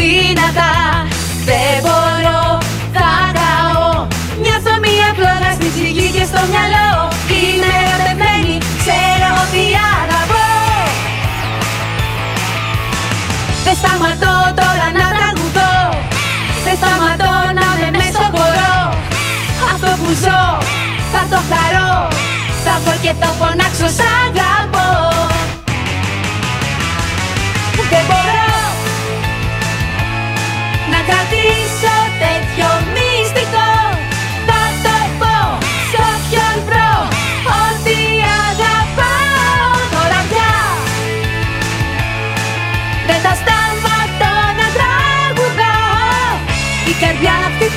δυνατά Δεν μπορώ, θα καώ. Νιώθω μια φλόγα στη ψυχή και στο μυαλό. Είμαι ερωτευμένη, ξέρω ότι αγαπώ. Δεν σταματώ τώρα να τραγουδώ. Δεν σταματώ να μες μέσω μπορώ Αυτό που ζω θα το χαρώ. Θα πω και το φωνάξω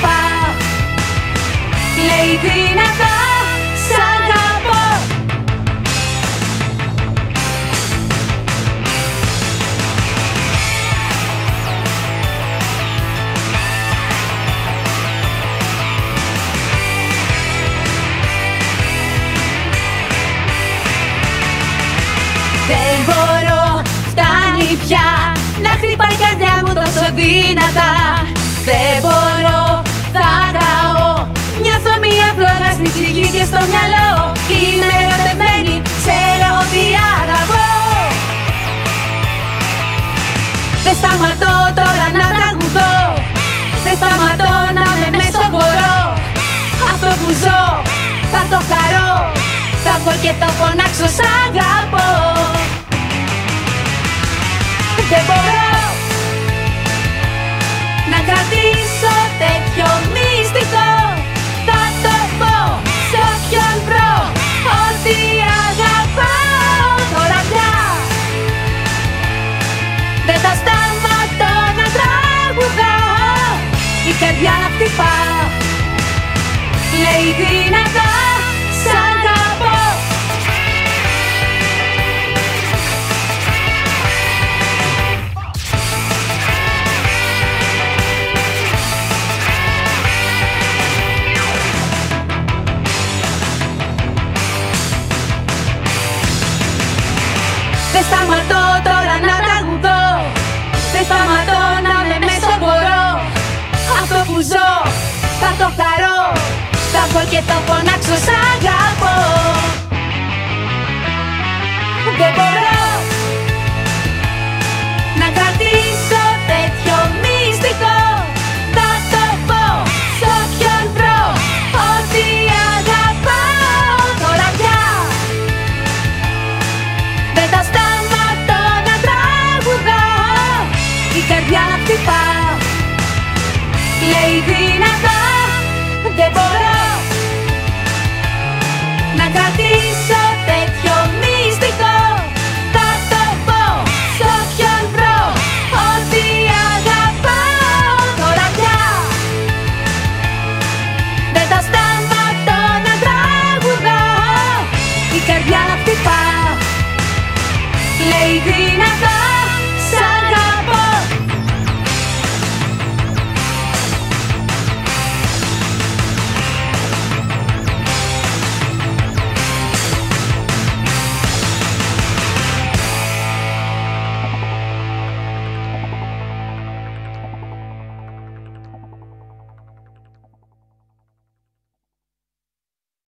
καρδιά χτυπά Λέει δυνατά σ' φλόγα στη ψυχή και στο μυαλό Είμαι ερωτευμένη, ξέρω ότι αγαπώ. Δεν σταματώ τώρα να τραγουδώ Δεν σταματώ να μες μέσω μπορώ Αυτό που ζω θα το χαρώ Θα πω και το φωνάξω σ' αγαπώ Η καρδιά χτυπά. Λέει δυνατά σ' αγαπώ Δεν σταματώ το χαρώ. Θα βγω και θα φωνάξω σ' αγαπώ. Δεν μπορώ να κρατήσω τέτοιο μυστικό. Θα το πω σ' όποιον βρω. Ότι αγαπάω τώρα πια. Δεν θα σταματώ να τραγουδώ Η καρδιά να χτυπάω. Λέει δυνατά. Lady Natal